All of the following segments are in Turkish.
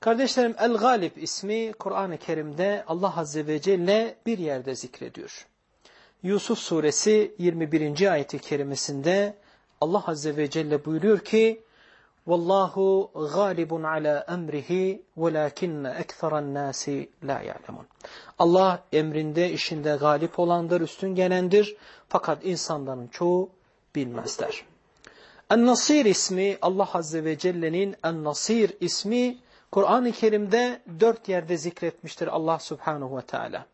Kardeşlerim El-Galib ismi Kur'an-ı Kerim'de Allah Azze ve Celle bir yerde zikrediyor. Yusuf suresi 21. ayeti kerimesinde Allah Azze ve Celle buyuruyor ki Vallahu galibun ala emrihi velakinne ekseran nasi la ya'lemun. Allah emrinde işinde galip olandır, üstün gelendir. Fakat insanların çoğu bilmezler. En-Nasir ismi Allah Azze ve Celle'nin En-Nasir ismi Kur'an-ı Kerim'de dört yerde zikretmiştir Allah Subhanahu ve Teala.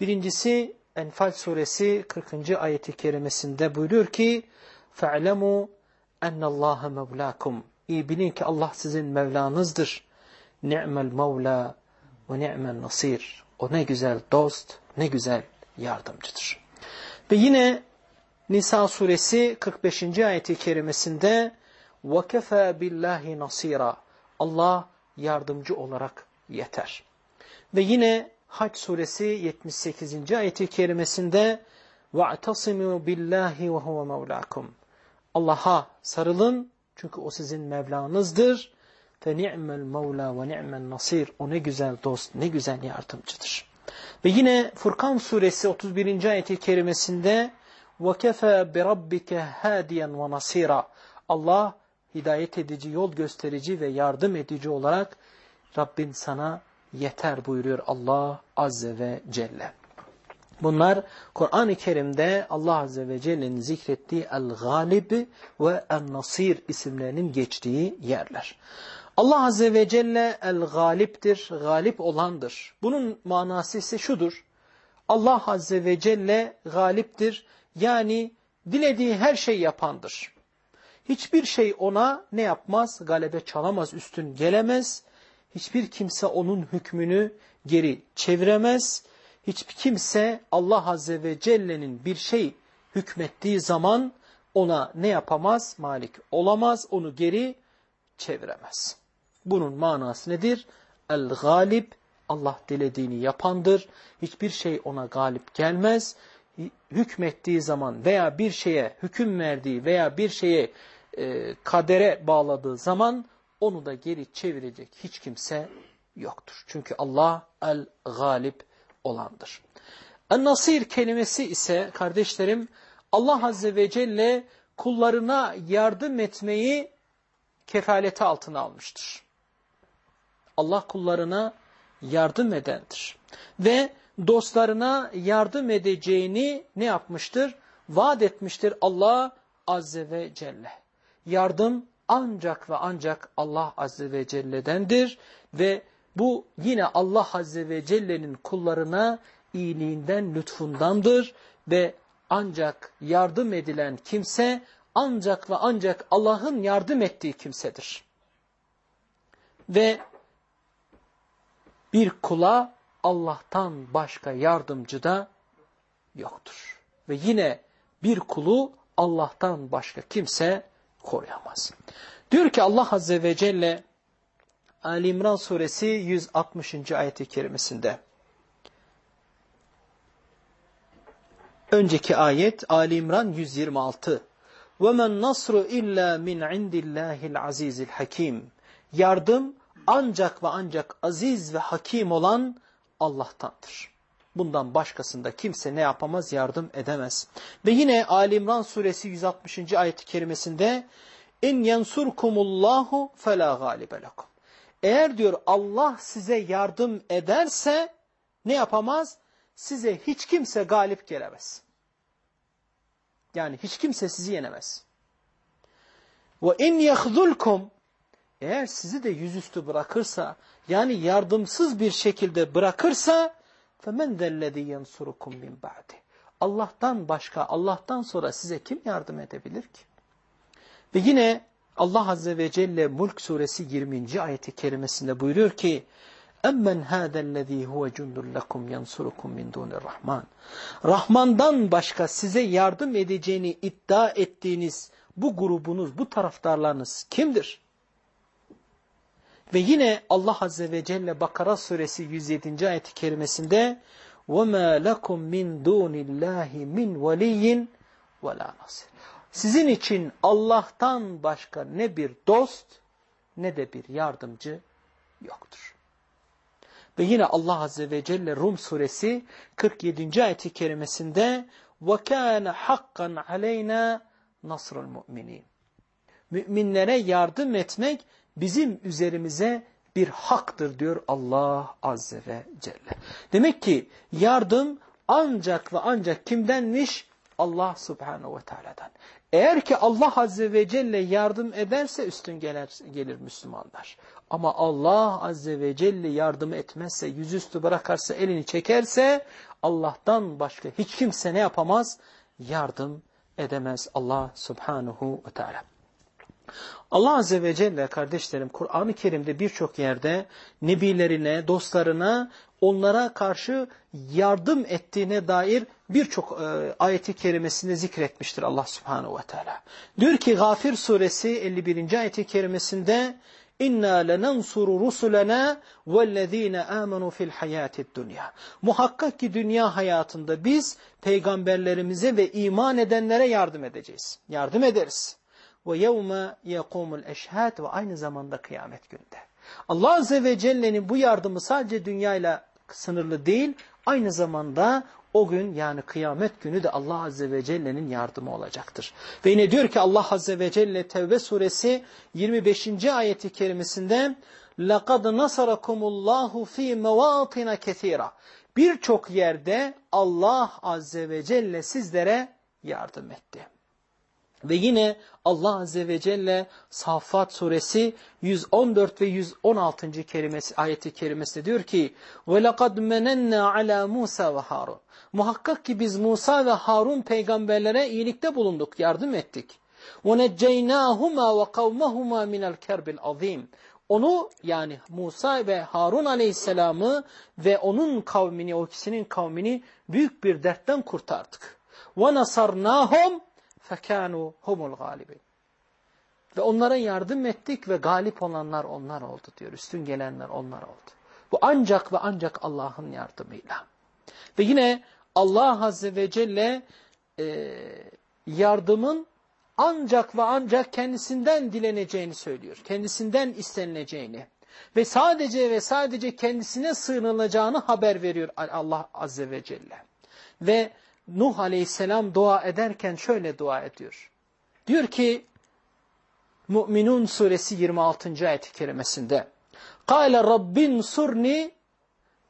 Birincisi Enfal suresi 40. ayeti kerimesinde buyuruyor ki فَعْلَمُوا اَنَّ اللّٰهَ مَوْلَاكُمْ İyi bilin ki Allah sizin Mevlanızdır. Ni'mel Mevla ve ni'mel Nasir. O ne güzel dost, ne güzel yardımcıdır. Ve yine Nisa suresi 45. ayeti kerimesinde وَكَفَى بِاللّٰهِ نَصِيرًا Allah yardımcı olarak yeter. Ve yine Hac suresi 78. ayeti kerimesinde وَاَعْتَصِمُوا بِاللّٰهِ وَهُوَ مَوْلَاكُمْ Allah'a sarılın çünkü o sizin Mevlanızdır. فَنِعْمَ الْمَوْلَى وَنِعْمَ النَّصِيرُ O ne güzel dost, ne güzel yardımcıdır. Ve yine Furkan suresi 31. ayeti kerimesinde وَكَفَى بِرَبِّكَ هَادِيًا وَنَصِيرًا Allah hidayet edici, yol gösterici ve yardım edici olarak Rabbin sana yeter buyuruyor Allah Azze ve Celle. Bunlar Kur'an-ı Kerim'de Allah Azze ve Celle'nin zikrettiği El-Galib ve El-Nasir isimlerinin geçtiği yerler. Allah Azze ve Celle El-Galip'tir, galip olandır. Bunun manası ise şudur. Allah Azze ve Celle galiptir. Yani dilediği her şey yapandır. Hiçbir şey ona ne yapmaz? Galebe çalamaz, üstün gelemez. Hiçbir kimse onun hükmünü geri çeviremez. Hiçbir kimse Allah Azze ve Celle'nin bir şey hükmettiği zaman ona ne yapamaz? Malik olamaz, onu geri çeviremez. Bunun manası nedir? El-Galip, Allah dilediğini yapandır. Hiçbir şey ona galip gelmez. Hükmettiği zaman veya bir şeye hüküm verdiği veya bir şeye e, kadere bağladığı zaman onu da geri çevirecek hiç kimse yoktur. Çünkü Allah el-galip olandır. En-nasir kelimesi ise kardeşlerim Allah Azze ve Celle kullarına yardım etmeyi kefaleti altına almıştır. Allah kullarına yardım edendir. Ve dostlarına yardım edeceğini ne yapmıştır? Vaat etmiştir Allah Azze ve Celle. Yardım ancak ve ancak Allah Azze ve Celle'dendir ve bu yine Allah Azze ve Celle'nin kullarına iyiliğinden, lütfundandır ve ancak yardım edilen kimse ancak ve ancak Allah'ın yardım ettiği kimsedir. Ve bir kula Allah'tan başka yardımcı da yoktur. Ve yine bir kulu Allah'tan başka kimse koruyamaz. Diyor ki Allah Azze ve Celle Ali İmran suresi 160. ayeti kerimesinde. Önceki ayet Ali İmran 126. وَمَنْ نَصْرُ اِلَّا مِنْ عِنْدِ اللّٰهِ الْعَز۪يزِ الْحَك۪يمِ Yardım ancak ve ancak aziz ve hakim olan Allah'tandır. Bundan başkasında kimse ne yapamaz? Yardım edemez. Ve yine Ali İmran suresi 160. ayet-i kerimesinde اِنْ يَنْصُرْكُمُ اللّٰهُ فَلَا غَالِبَ لَكُمْ Eğer diyor Allah size yardım ederse ne yapamaz? Size hiç kimse galip gelemez. Yani hiç kimse sizi yenemez. وَاِنْ يَخْذُلْكُمْ Eğer sizi de yüzüstü bırakırsa, yani yardımsız bir şekilde bırakırsa, فَمَنْ ذَا الَّذ۪ي يَنْصُرُكُمْ مِنْ بَعْدِ Allah'tan başka, Allah'tan sonra size kim yardım edebilir ki? Ve yine Allah Azze ve Celle Mulk suresi 20. ayeti kerimesinde buyuruyor ki اَمَّنْ هَذَا الَّذ۪ي هُوَ جُنْدٌ لَكُمْ يَنْصُرُكُمْ مِنْ دُونِ الرَّحْمَانِ Rahman'dan başka size yardım edeceğini iddia ettiğiniz bu grubunuz, bu taraftarlarınız kimdir? Ve yine Allah Azze ve Celle Bakara suresi 107. ayet-i kerimesinde وَمَا لَكُمْ مِنْ دُونِ اللّٰهِ مِنْ وَلِيٍّ وَلَا نَصِرٍ Sizin için Allah'tan başka ne bir dost ne de bir yardımcı yoktur. Ve yine Allah Azze ve Celle Rum suresi 47. ayeti kerimesinde وَكَانَ حَقًّا عَلَيْنَا نَصْرُ الْمُؤْمِنِينَ Müminlere yardım etmek bizim üzerimize bir haktır diyor Allah Azze ve Celle. Demek ki yardım ancak ve ancak kimdenmiş? Allah Subhanahu ve Teala'dan. Eğer ki Allah Azze ve Celle yardım ederse üstün gelir, gelir Müslümanlar. Ama Allah Azze ve Celle yardım etmezse, yüzüstü bırakarsa, elini çekerse Allah'tan başka hiç kimse ne yapamaz? Yardım edemez Allah Subhanahu ve Teala. Allah Azze ve Celle kardeşlerim Kur'an-ı Kerim'de birçok yerde nebilerine, dostlarına onlara karşı yardım ettiğine dair birçok e, ayeti kerimesinde zikretmiştir Allah Subhanahu ve Teala. Diyor ki Gafir suresi 51. ayeti kerimesinde İnna lenansuru rusulena vellezine amenu fil hayatid dunya. Muhakkak ki dünya hayatında biz peygamberlerimize ve iman edenlere yardım edeceğiz. Yardım ederiz Ve yevme yekumul eşhad ve aynı zamanda kıyamet günde. Allah Azze ve Celle'nin bu yardımı sadece dünyayla sınırlı değil, aynı zamanda o gün yani kıyamet günü de Allah Azze ve Celle'nin yardımı olacaktır. Ve yine diyor ki Allah Azze ve Celle Tevbe suresi 25. ayeti kerimesinde لَقَدْ نَصَرَكُمُ اللّٰهُ ف۪ي مَوَاطِنَ كَثِيرًا Birçok yerde Allah Azze ve Celle sizlere yardım etti. Ve yine Allah Azze ve Celle Saffat suresi 114 ve 116. kelimesi, ayeti kerimesinde diyor ki وَلَقَدْ مَنَنَّا عَلَى Musa ve Harun Muhakkak ki biz Musa ve Harun peygamberlere iyilikte bulunduk, yardım ettik. وَنَجَّيْنَاهُمَا وَقَوْمَهُمَا مِنَ الْكَرْبِ الْعَظِيمِ Onu yani Musa ve Harun aleyhisselamı ve onun kavmini, o ikisinin kavmini büyük bir dertten kurtardık. وَنَصَرْنَاهُمْ فَكَانُوا هُمُ الْغَالِبِينَ Ve onlara yardım ettik ve galip olanlar onlar oldu diyor. Üstün gelenler onlar oldu. Bu ancak ve ancak Allah'ın yardımıyla. Ve yine Allah Azze ve Celle e, yardımın ancak ve ancak kendisinden dileneceğini söylüyor. Kendisinden istenileceğini. Ve sadece ve sadece kendisine sığınılacağını haber veriyor Allah Azze ve Celle. Ve Nuh Aleyhisselam dua ederken şöyle dua ediyor. Diyor ki Mü'minun suresi 26. ayet-i kerimesinde قَالَ رَبِّنْ surni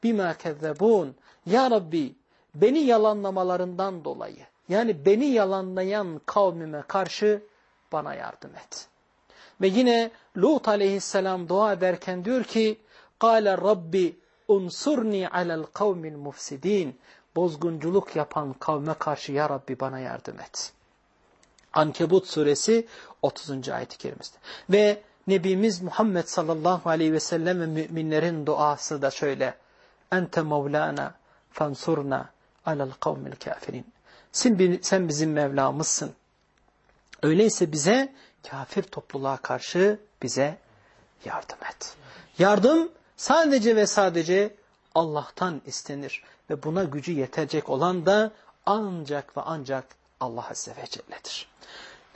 bima kezzebun. Ya Rabbi beni yalanlamalarından dolayı yani beni yalanlayan kavmime karşı bana yardım et. Ve yine Lut aleyhisselam dua ederken diyor ki قَالَ رَبِّ unsurni alel kavmil mufsidin. Bozgunculuk yapan kavme karşı ya Rabbi bana yardım et. Ankebut suresi 30. ayet-i kerimesinde. Ve Nebimiz Muhammed sallallahu aleyhi ve sellem ve müminlerin duası da şöyle. Ente mevlana fansurna alel kavmil kafirin. Sen, sen bizim Mevlamızsın. Öyleyse bize kafir topluluğa karşı bize yardım et. Yardım sadece ve sadece Allah'tan istenir. Ve buna gücü yetecek olan da ancak ve ancak Allah Azze ve Celle'dir.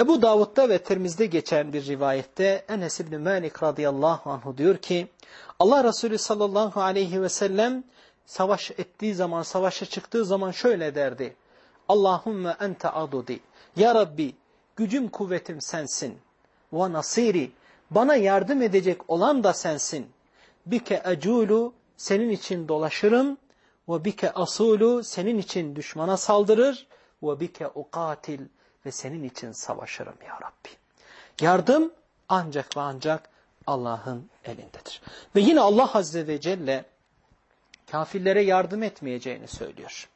Ebu Davud'da ve Tirmiz'de geçen bir rivayette Enes İbni Malik radıyallahu anhu diyor ki Allah Resulü sallallahu aleyhi ve sellem savaş ettiği zaman, savaşa çıktığı zaman şöyle derdi. Allahümme ente adudi. Ya Rabbi gücüm kuvvetim sensin. Ve nasiri. Bana yardım edecek olan da sensin. Bike eculu senin için dolaşırım. Ve bike asulu senin için düşmana saldırır. Ve bike ukatil ve senin için savaşırım ya Rabbi. Yardım ancak ve ancak Allah'ın elindedir. Ve yine Allah Azze ve Celle kafirlere yardım etmeyeceğini söylüyor.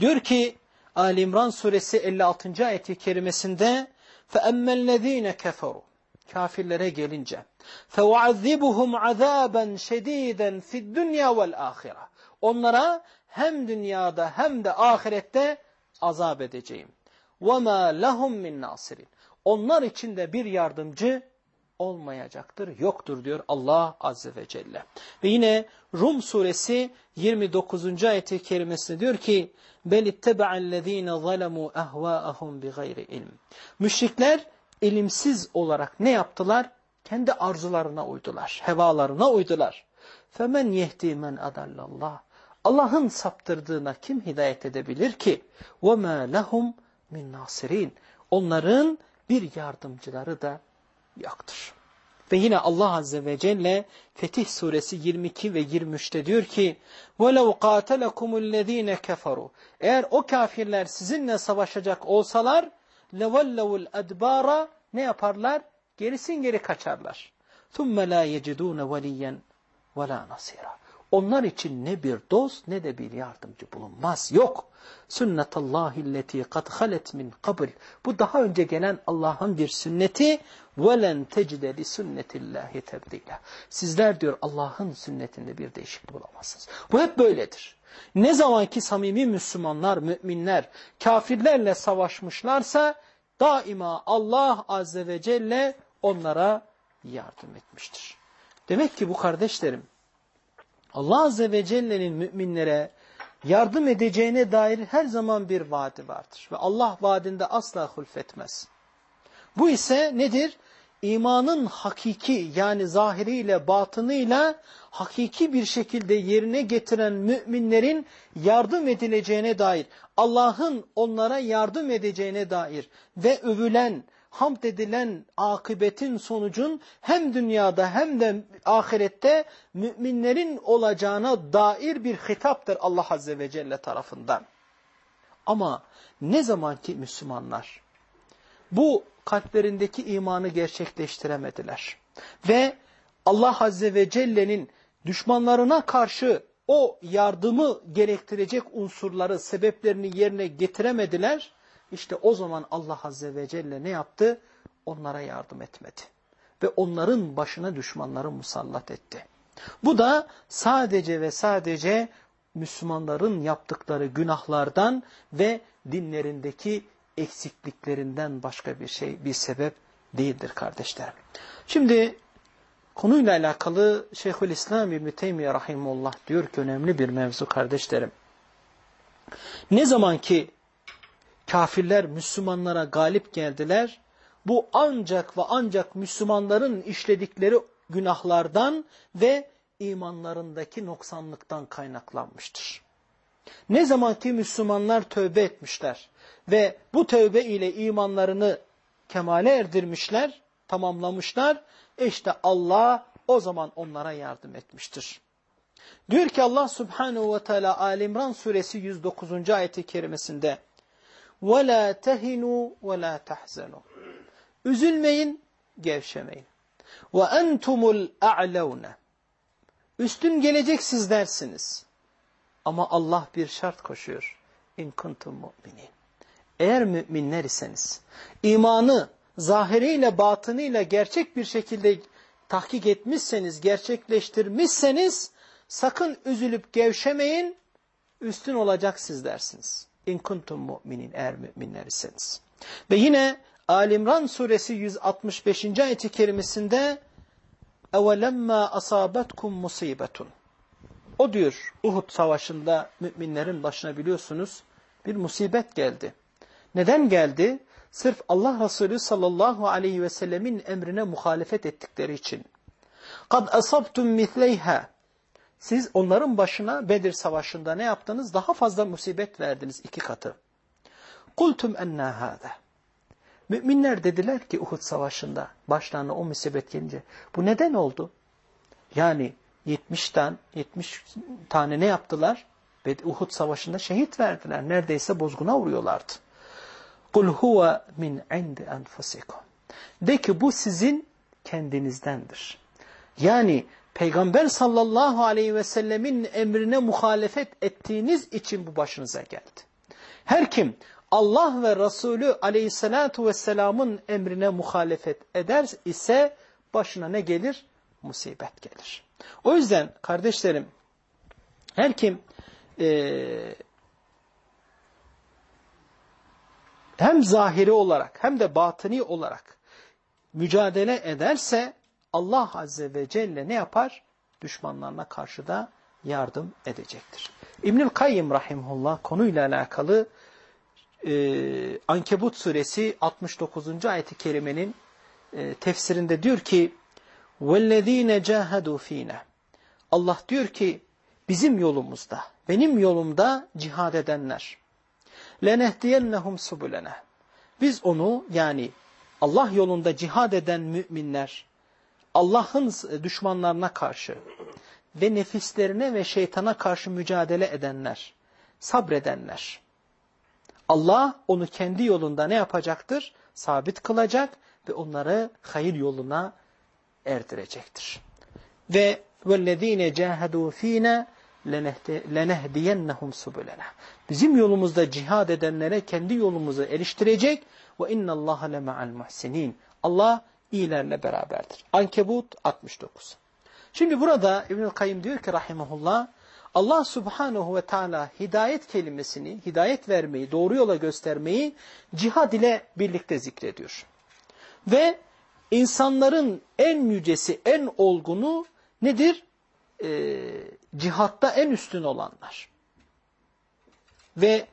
Diyor ki Ali İmran suresi 56. ayeti kerimesinde فَأَمَّا الَّذ۪ينَ كَفَرُوا Kafirlere gelince فَوَعَذِّبُهُمْ عَذَابًا شَد۪يدًا فِي الدُّنْيَا وَالْآخِرَةِ Onlara hem dünyada hem de ahirette azap edeceğim. وَمَا لَهُمْ مِنْ نَاصِرٍ Onlar için de bir yardımcı olmayacaktır, yoktur diyor Allah Azze ve Celle. Ve yine Rum suresi 29. ayeti kerimesinde diyor ki بَلِ اتَّبَعَ الَّذ۪ينَ ظَلَمُوا اَهْوَاءَهُمْ بِغَيْرِ ilm. Müşrikler ilimsiz olarak ne yaptılar? Kendi arzularına uydular, hevalarına uydular. فَمَنْ يَهْدِي مَنْ أَدَلَّ اللّٰهِ Allah'ın saptırdığına kim hidayet edebilir ki? وَمَا لَهُمْ مِنْ نَاصِرِينَ Onların bir yardımcıları da yoktur. Ve yine Allah Azze ve Celle Fetih Suresi 22 ve 23'te diyor ki وَلَوْ قَاتَلَكُمُ الَّذ۪ينَ كَفَرُوا Eğer o kafirler sizinle savaşacak olsalar لَوَلَّوُ الْاَدْبَارَ Ne yaparlar? Gerisin geri kaçarlar. ثُمَّ لَا يَجِدُونَ وَلِيًّا وَلَا نَصِيرًا Onlar için ne bir dost ne de bir yardımcı bulunmaz. Yok. Sünnetallahi lleti kad halet min kabl. Bu daha önce gelen Allah'ın bir sünneti. وَلَنْ تَجْدَ لِسُنَّةِ اللّٰهِ تَبْدِيلًا Sizler diyor Allah'ın sünnetinde bir değişiklik bulamazsınız. Bu hep böyledir. Ne zaman ki samimi Müslümanlar, müminler kafirlerle savaşmışlarsa daima Allah Azze ve Celle onlara yardım etmiştir. Demek ki bu kardeşlerim Allah Azze ve Celle'nin müminlere yardım edeceğine dair her zaman bir vaadi vardır. Ve Allah vaadinde asla hulfetmez. Bu ise nedir? İmanın hakiki yani zahiriyle batınıyla hakiki bir şekilde yerine getiren müminlerin yardım edileceğine dair, Allah'ın onlara yardım edeceğine dair ve övülen, hamd edilen akıbetin sonucun hem dünyada hem de ahirette müminlerin olacağına dair bir hitaptır Allah Azze ve Celle tarafından. Ama ne zaman ki Müslümanlar bu kalplerindeki imanı gerçekleştiremediler ve Allah Azze ve Celle'nin düşmanlarına karşı o yardımı gerektirecek unsurları, sebeplerini yerine getiremediler. İşte o zaman Allah Azze ve Celle ne yaptı? Onlara yardım etmedi. Ve onların başına düşmanları musallat etti. Bu da sadece ve sadece Müslümanların yaptıkları günahlardan ve dinlerindeki eksikliklerinden başka bir şey, bir sebep değildir kardeşlerim. Şimdi konuyla alakalı Şeyhülislam İbni Teymiye Rahimullah diyor ki önemli bir mevzu kardeşlerim. Ne zaman ki kafirler Müslümanlara galip geldiler, bu ancak ve ancak Müslümanların işledikleri günahlardan ve imanlarındaki noksanlıktan kaynaklanmıştır. Ne zaman ki Müslümanlar tövbe etmişler ve bu tövbe ile imanlarını kemale erdirmişler, tamamlamışlar, işte Allah o zaman onlara yardım etmiştir. Diyor ki Allah Subhanahu ve Teala Alimran suresi 109. ayeti kerimesinde وَلَا تَهِنُوا وَلَا تَحْزَنُوا Üzülmeyin, gevşemeyin. وَاَنْتُمُ الْاَعْلَوْنَ Üstün gelecek sizlersiniz. Ama Allah bir şart koşuyor. اِنْ كُنْتُمْ مُؤْمِنِينَ Eğer müminler iseniz, imanı zahiriyle batınıyla gerçek bir şekilde tahkik etmişseniz, gerçekleştirmişseniz, sakın üzülüp gevşemeyin, üstün olacak sizlersiniz. İn kuntum mu'minin eğer müminler iseniz. Ve yine Alimran suresi 165. ayeti kerimesinde اَوَلَمَّا أَصَابَتْكُمْ musibetun. O diyor Uhud savaşında müminlerin başına biliyorsunuz bir musibet geldi. Neden geldi? Sırf Allah Resulü sallallahu aleyhi ve sellemin emrine muhalefet ettikleri için. قَدْ أَصَبْتُمْ مِثْلَيْهَا siz onların başına Bedir Savaşı'nda ne yaptınız? Daha fazla musibet verdiniz iki katı. Kultum enna hâde. Müminler dediler ki Uhud Savaşı'nda başlarına o musibet gelince. Bu neden oldu? Yani 70 tane, 70 tane ne yaptılar? Uhud Savaşı'nda şehit verdiler. Neredeyse bozguna vuruyorlardı. Kul huve min indi enfusikum. De ki bu sizin kendinizdendir. Yani Peygamber sallallahu aleyhi ve sellemin emrine muhalefet ettiğiniz için bu başınıza geldi. Her kim Allah ve Resulü aleyhissalatu vesselamın emrine muhalefet eder ise başına ne gelir? Musibet gelir. O yüzden kardeşlerim her kim e, hem zahiri olarak hem de batıni olarak mücadele ederse Allah Azze ve Celle ne yapar? Düşmanlarına karşı da yardım edecektir. İbnül Kayyım Rahimullah konuyla alakalı e, Ankebut suresi 69. ayeti kerimenin e, tefsirinde diyor ki وَالَّذ۪ينَ جَاهَدُوا ف۪ينَ Allah diyor ki bizim yolumuzda, benim yolumda cihad edenler. لَنَهْدِيَنَّهُمْ سُبُلَنَا Biz onu yani Allah yolunda cihad eden müminler, Allah'ın düşmanlarına karşı ve nefislerine ve şeytana karşı mücadele edenler, sabredenler. Allah onu kendi yolunda ne yapacaktır? Sabit kılacak ve onları hayır yoluna erdirecektir. Ve وَالَّذ۪ينَ جَاهَدُوا ف۪ينَ لَنَهْدِيَنَّهُمْ سُبُلَنَا Bizim yolumuzda cihad edenlere kendi yolumuzu eriştirecek ve inna Allah ma'al muhsinin. Allah iyilerle beraberdir. Ankebut 69. Şimdi burada İbnül Kayyim diyor ki rahimahullah Allah subhanahu ve teala hidayet kelimesini, hidayet vermeyi, doğru yola göstermeyi cihad ile birlikte zikrediyor. Ve insanların en yücesi, en olgunu nedir? Ee, cihatta en üstün olanlar. Ve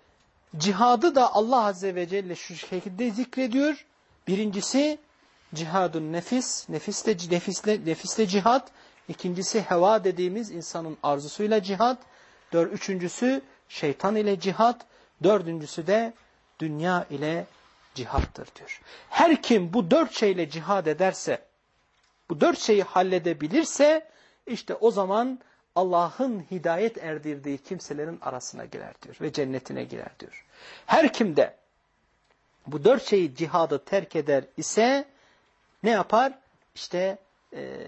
cihadı da Allah Azze ve Celle şu şekilde zikrediyor. Birincisi cihadun nefis, nefiste, nefisle, nefisle cihad. İkincisi heva dediğimiz insanın arzusuyla cihad. Dör, üçüncüsü şeytan ile cihad. Dördüncüsü de dünya ile cihattır diyor. Her kim bu dört şeyle cihad ederse, bu dört şeyi halledebilirse, işte o zaman Allah'ın hidayet erdirdiği kimselerin arasına girer diyor ve cennetine girer diyor. Her kim de bu dört şeyi cihadı terk eder ise ne yapar? İşte e,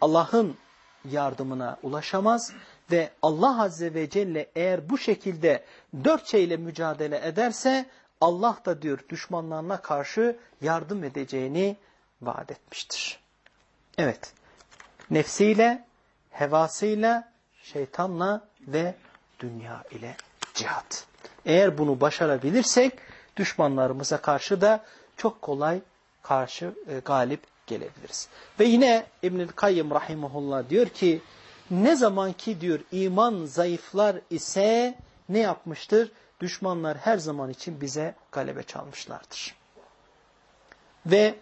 Allah'ın yardımına ulaşamaz ve Allah Azze ve Celle eğer bu şekilde dört şeyle mücadele ederse Allah da diyor düşmanlarına karşı yardım edeceğini vaat etmiştir. Evet, nefsiyle, hevasıyla, şeytanla ve dünya ile cihat. Eğer bunu başarabilirsek düşmanlarımıza karşı da çok kolay karşı e, galip gelebiliriz. Ve yine İbnül Kayyım Rahimullah diyor ki ne zaman ki diyor iman zayıflar ise ne yapmıştır? Düşmanlar her zaman için bize galebe çalmışlardır. Ve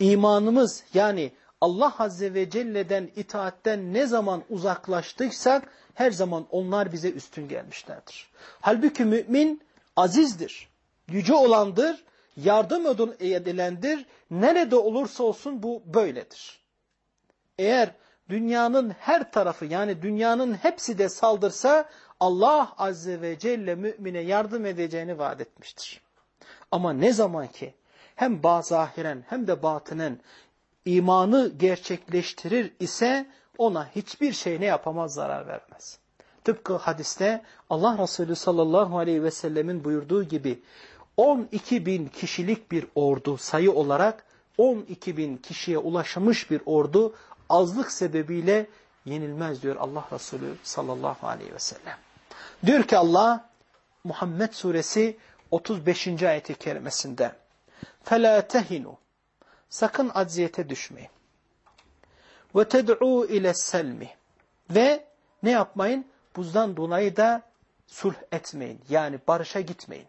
imanımız yani Allah Azze ve Celle'den itaatten ne zaman uzaklaştıysak her zaman onlar bize üstün gelmişlerdir. Halbuki mümin azizdir, yüce olandır, yardım edilendir. Nerede olursa olsun bu böyledir. Eğer dünyanın her tarafı yani dünyanın hepsi de saldırsa Allah Azze ve Celle mümine yardım edeceğini vaat etmiştir. Ama ne zaman ki hem bazahiren hem de batınen imanı gerçekleştirir ise ona hiçbir şey ne yapamaz zarar vermez. Tıpkı hadiste Allah Resulü sallallahu aleyhi ve sellemin buyurduğu gibi 12 bin kişilik bir ordu sayı olarak 12 bin kişiye ulaşmış bir ordu azlık sebebiyle yenilmez diyor Allah Resulü sallallahu aleyhi ve sellem. Diyor ki Allah Muhammed suresi 35. ayeti kerimesinde فَلَا تَهِنُوا Sakın acziyete düşmeyin. وَتَدْعُوا اِلَى السَّلْمِ Ve ne yapmayın? Buzdan dolayı da sulh etmeyin. Yani barışa gitmeyin.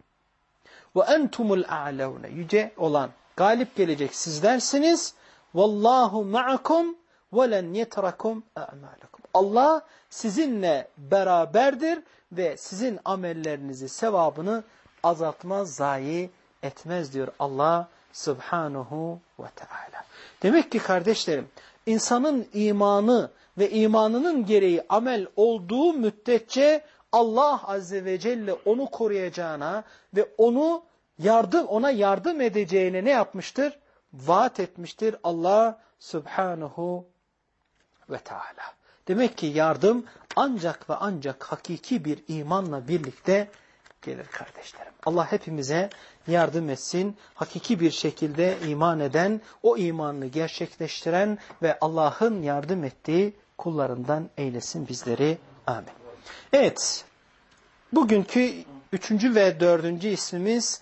Ve entumul a'levne. Yüce olan, galip gelecek sizlersiniz. Vallahu ma'akum ve len yetrakum a'malakum. Allah sizinle beraberdir ve sizin amellerinizi, sevabını azaltmaz, zayi etmez diyor Allah subhanahu ve teala. Demek ki kardeşlerim, insanın imanı ve imanının gereği amel olduğu müddetçe Allah azze ve celle onu koruyacağına ve onu yardım ona yardım edeceğine ne yapmıştır? Vaat etmiştir Allah subhanahu ve teala. Demek ki yardım ancak ve ancak hakiki bir imanla birlikte gelir kardeşlerim. Allah hepimize yardım etsin. Hakiki bir şekilde iman eden, o imanını gerçekleştiren ve Allah'ın yardım ettiği kullarından eylesin bizleri. Amin. Evet, bugünkü üçüncü ve dördüncü ismimiz